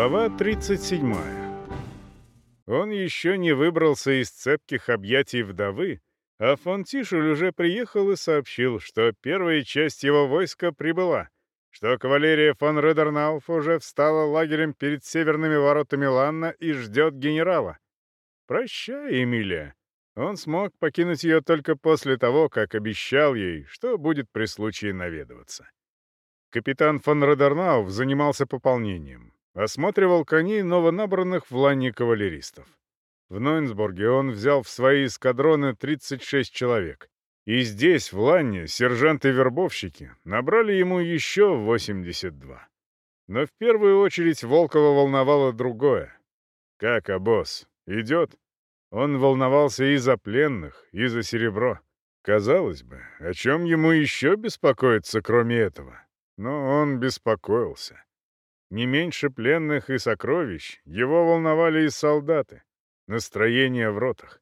Глава 37. Он еще не выбрался из цепких объятий вдовы, а фон Тишель уже приехал и сообщил, что первая часть его войска прибыла, что кавалерия фон Редернауф уже встала лагерем перед северными воротами Ланна и ждет генерала. «Прощай, Эмилия». Он смог покинуть ее только после того, как обещал ей, что будет при случае наведываться. Капитан фон Родернауф занимался пополнением осматривал коней новонабранных в лане кавалеристов. В Нойнсбурге он взял в свои эскадроны 36 человек. И здесь, в Ланне, сержанты-вербовщики набрали ему еще 82. Но в первую очередь Волкова волновало другое. Как обоз? А, идет? Он волновался и за пленных, и за серебро. Казалось бы, о чем ему еще беспокоиться, кроме этого? Но он беспокоился. Не меньше пленных и сокровищ его волновали и солдаты, настроение в ротах.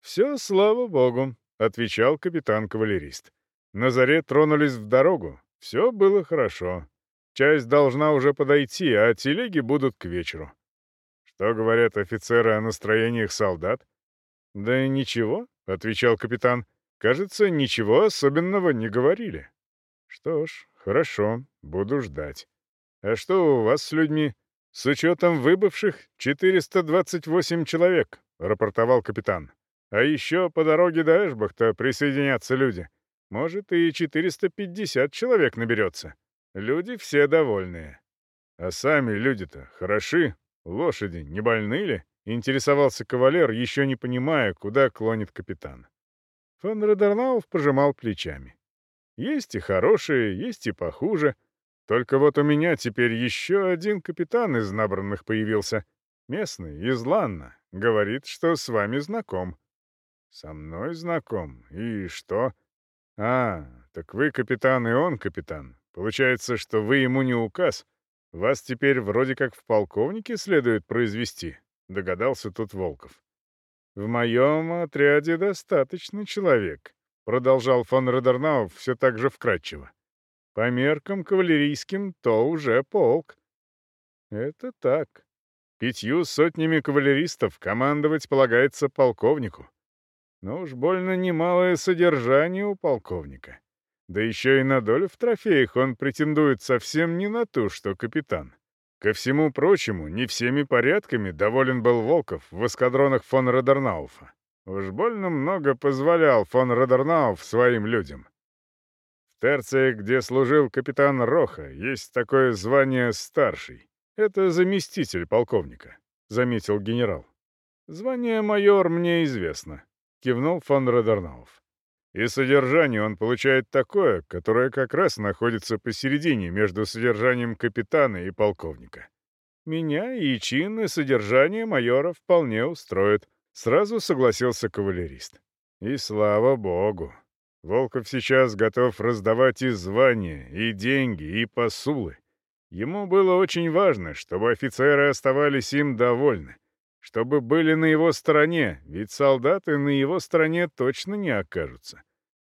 «Все, слава богу», — отвечал капитан-кавалерист. На заре тронулись в дорогу, все было хорошо. Часть должна уже подойти, а телеги будут к вечеру. Что говорят офицеры о настроениях солдат? «Да ничего», — отвечал капитан. «Кажется, ничего А что у вас с людьми? С учетом выбывших 428 человек, рапортовал капитан. А еще по дороге до Эшбахта присоединятся люди. Может, и 450 человек наберется. Люди все довольные. А сами люди-то хороши. Лошади не больны ли? Интересовался кавалер, еще не понимая, куда клонит капитан. Фон Родернауф пожимал плечами. Есть и хорошие, есть и похуже — только вот у меня теперь еще один капитан из набранных появился. Местный, из Ланна. Говорит, что с вами знаком. Со мной знаком. И что? А, так вы капитан, и он капитан. Получается, что вы ему не указ. Вас теперь вроде как в полковнике следует произвести. Догадался тут Волков. «В моем отряде достаточно человек», — продолжал фон Родернау все так же вкратчиво. По меркам кавалерийским то уже полк. Это так. Пятью сотнями кавалеристов командовать полагается полковнику. Но уж больно немалое содержание у полковника. Да еще и на долю в трофеях он претендует совсем не на ту, что капитан. Ко всему прочему, не всеми порядками доволен был Волков в эскадронах фон Родернауфа. Уж больно много позволял фон Родернауф своим людям. Терция, где служил капитан Роха, есть такое звание «старший». Это заместитель полковника», — заметил генерал. «Звание майор мне известно», — кивнул фон Родернауф. «И содержание он получает такое, которое как раз находится посередине между содержанием капитана и полковника. Меня и чин, и содержание майора вполне устроит», — сразу согласился кавалерист. «И слава богу», Волков сейчас готов раздавать и звания, и деньги, и посулы. Ему было очень важно, чтобы офицеры оставались им довольны, чтобы были на его стороне, ведь солдаты на его стороне точно не окажутся.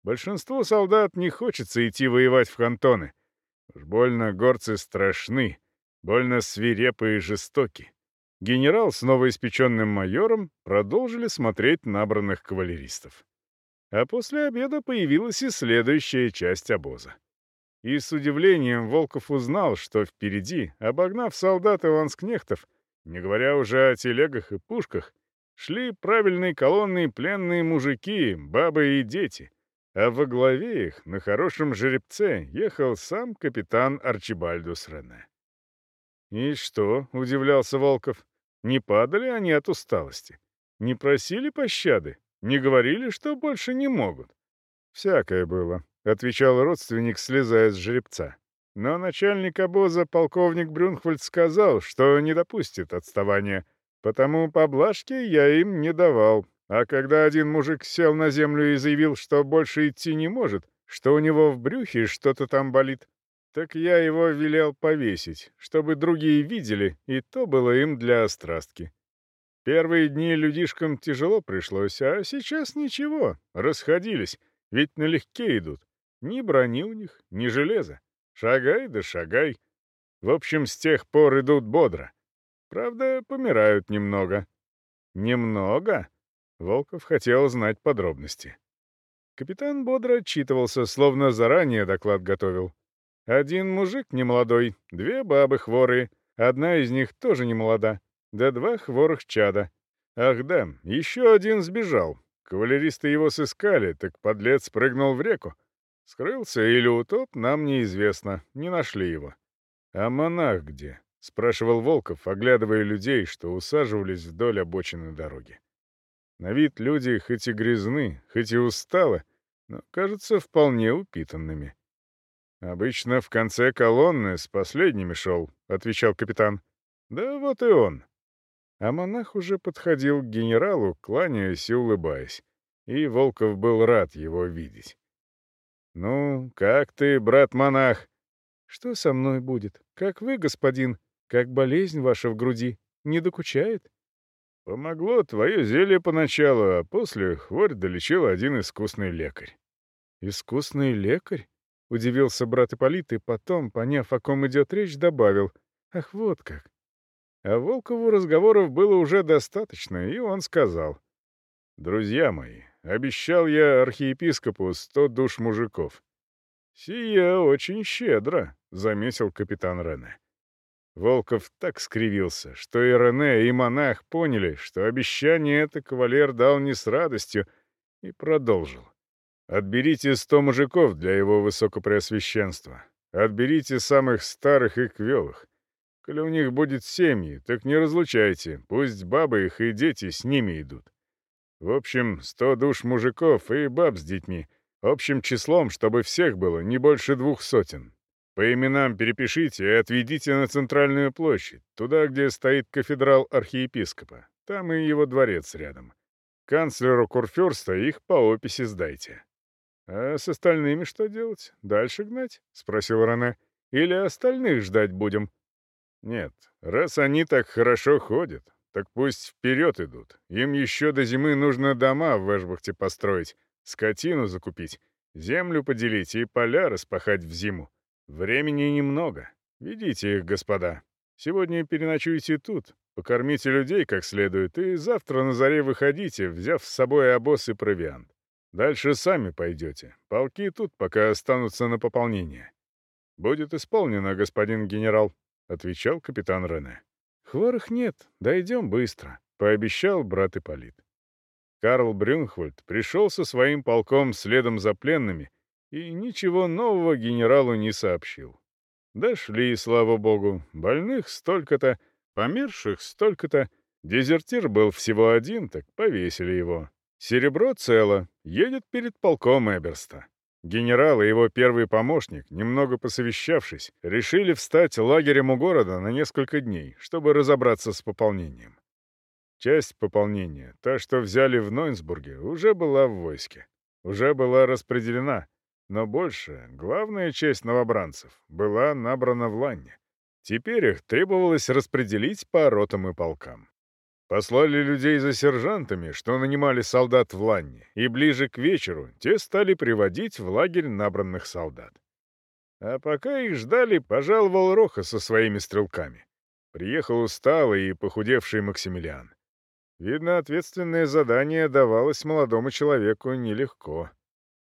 Большинству солдат не хочется идти воевать в кантоны. Уж больно горцы страшны, больно свирепы и жестоки. Генерал с новоиспеченным майором продолжили смотреть набранных кавалеристов. А после обеда появилась и следующая часть обоза. И с удивлением Волков узнал, что впереди, обогнав солдат и не говоря уже о телегах и пушках, шли правильные колонны пленные мужики, бабы и дети. А во главе их, на хорошем жеребце, ехал сам капитан Арчибальдус Рене. «И что?» — удивлялся Волков. «Не падали они от усталости? Не просили пощады? Не говорили, что больше не могут?» «Всякое было», — отвечал родственник, слезая с жеребца. Но начальник обоза полковник Брюнхвальд сказал, что не допустит отставания, потому поблажки я им не давал. А когда один мужик сел на землю и заявил, что больше идти не может, что у него в брюхе что-то там болит, так я его велел повесить, чтобы другие видели, и то было им для острастки. Первые дни людишкам тяжело пришлось, а сейчас ничего, расходились, ведь налегке идут. Ни брони у них, ни железа. Шагай да шагай. В общем, с тех пор идут бодро. Правда, помирают немного. Немного? Волков хотел знать подробности. Капитан бодро отчитывался, словно заранее доклад готовил. Один мужик немолодой, две бабы хворые, одна из них тоже немолода. молода. Да два хворых чада. Ах да, еще один сбежал. Кавалеристы его сыскали, так подлец прыгнул в реку. Скрылся или утоп, нам неизвестно, не нашли его. А монах где? — спрашивал Волков, оглядывая людей, что усаживались вдоль обочины дороги. На вид люди хоть и грязны, хоть и усталы, но кажутся вполне упитанными. «Обычно в конце колонны с последними шел», — отвечал капитан. «Да вот и он». А монах уже подходил к генералу, кланяясь и улыбаясь. И Волков был рад его видеть. «Ну, как ты, брат-монах?» «Что со мной будет? Как вы, господин? Как болезнь ваша в груди? Не докучает?» «Помогло твое зелье поначалу, а после хворь долечил один искусный лекарь». «Искусный лекарь?» — удивился брат Ипполит и потом, поняв, о ком идет речь, добавил. «Ах, вот как! А Волкову разговоров было уже достаточно, и он сказал. «Друзья мои, обещал я архиепископу сто душ мужиков». «Сия очень щедро», — заметил капитан Рене. Волков так скривился, что и Рене, и монах поняли, что обещание это кавалер дал не с радостью, и продолжил. «Отберите сто мужиков для его высокопреосвященства. Отберите самых старых и квелых. Коли у них будет семьи, так не разлучайте, пусть бабы их и дети с ними идут. В общем, сто душ мужиков и баб с детьми, общим числом, чтобы всех было не больше двух сотен. По именам перепишите и отведите на центральную площадь, туда, где стоит кафедрал архиепископа. Там и его дворец рядом. Канцлеру Курфюрста их по описи сдайте. «А с остальными что делать? Дальше гнать?» — спросил Рене. «Или остальных ждать будем?» Нет, раз они так хорошо ходят, так пусть вперед идут. Им еще до зимы нужно дома в Эшбахте построить, скотину закупить, землю поделить и поля распахать в зиму. Времени немного. Ведите их, господа. Сегодня переночуйте тут, покормите людей как следует, и завтра на заре выходите, взяв с собой обоз и провиант. Дальше сами пойдете. Полки тут пока останутся на пополнение. Будет исполнено, господин генерал отвечал капитан Рене. «Хворых нет, дойдем быстро», — пообещал брат Ипполит. Карл Брюнхвальд пришел со своим полком следом за пленными и ничего нового генералу не сообщил. Дошли, слава богу, больных столько-то, померших столько-то, дезертир был всего один, так повесили его. Серебро цело, едет перед полком Эберста. Генерал и его первый помощник, немного посовещавшись, решили встать лагерем у города на несколько дней, чтобы разобраться с пополнением. Часть пополнения, та, что взяли в Нойнсбурге, уже была в войске, уже была распределена, но больше, главная часть новобранцев, была набрана в Ланне. Теперь их требовалось распределить по ротам и полкам. Послали людей за сержантами, что нанимали солдат в Ланне, и ближе к вечеру те стали приводить в лагерь набранных солдат. А пока их ждали, пожаловал Роха со своими стрелками. Приехал усталый и похудевший Максимилиан. Видно, ответственное задание давалось молодому человеку нелегко.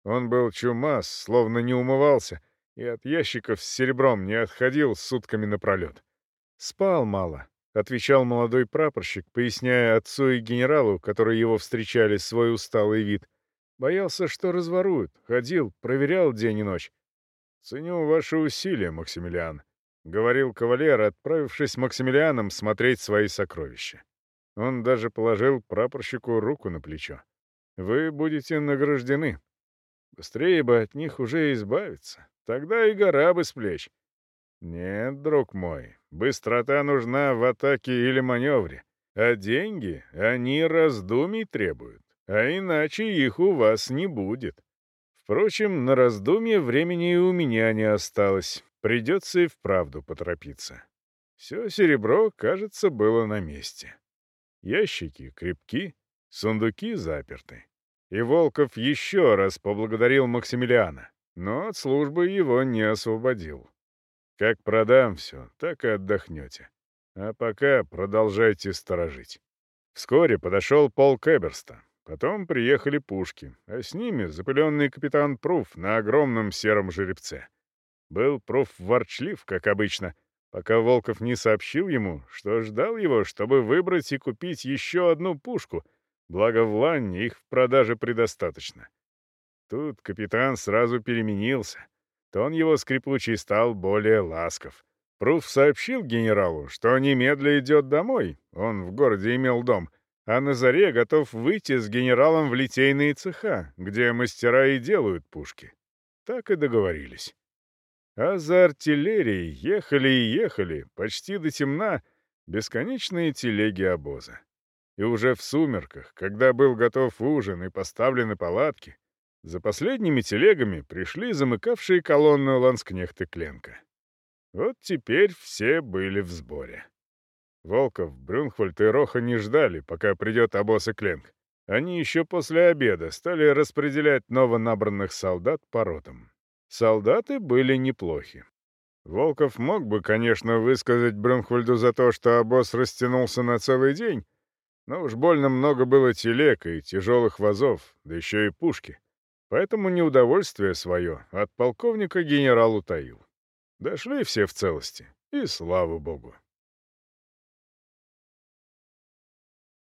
Он был чумас, словно не умывался, и от ящиков с серебром не отходил сутками напролет. Спал мало, Отвечал молодой прапорщик, поясняя отцу и генералу, которые его встречали, свой усталый вид. Боялся, что разворуют. Ходил, проверял день и ночь. «Ценю ваши усилия, Максимилиан», — говорил кавалер, отправившись Максимилианом смотреть свои сокровища. Он даже положил прапорщику руку на плечо. «Вы будете награждены. Быстрее бы от них уже избавиться. Тогда и гора бы с плеч». «Нет, друг мой, Быстрота нужна в атаке или маневре, а деньги они раздумий требуют, а иначе их у вас не будет. Впрочем, на раздумье времени и у меня не осталось, придется и вправду поторопиться. Все серебро, кажется, было на месте. Ящики крепки, сундуки заперты. И Волков еще раз поблагодарил Максимилиана, но от службы его не освободил. Как продам все, так и отдохнете. А пока продолжайте сторожить. Вскоре подошел Пол Кэберста. Потом приехали пушки, а с ними запыленный капитан Пруф на огромном сером жеребце. Был Пруф ворчлив, как обычно, пока Волков не сообщил ему, что ждал его, чтобы выбрать и купить еще одну пушку, благо в Ланне их в продаже предостаточно. Тут капитан сразу переменился то он его скрипучий стал более ласков. Пруф сообщил генералу, что немедля идет домой, он в городе имел дом, а на заре готов выйти с генералом в литейные цеха, где мастера и делают пушки. Так и договорились. А за артиллерией ехали и ехали, почти до темна, бесконечные телеги обоза. И уже в сумерках, когда был готов ужин и поставлены палатки, за последними телегами пришли замыкавшие колонну ланскнехты Кленка. Вот теперь все были в сборе. Волков, Брюнхвальд и Роха не ждали, пока придет обоз и Кленк. Они еще после обеда стали распределять новонабранных солдат по ротам. Солдаты были неплохи. Волков мог бы, конечно, высказать Брюнхвальду за то, что обоз растянулся на целый день, но уж больно много было телег и тяжелых вазов, да еще и пушки — поэтому неудовольствие свое от полковника генерал утаил. Дошли все в целости, и слава богу.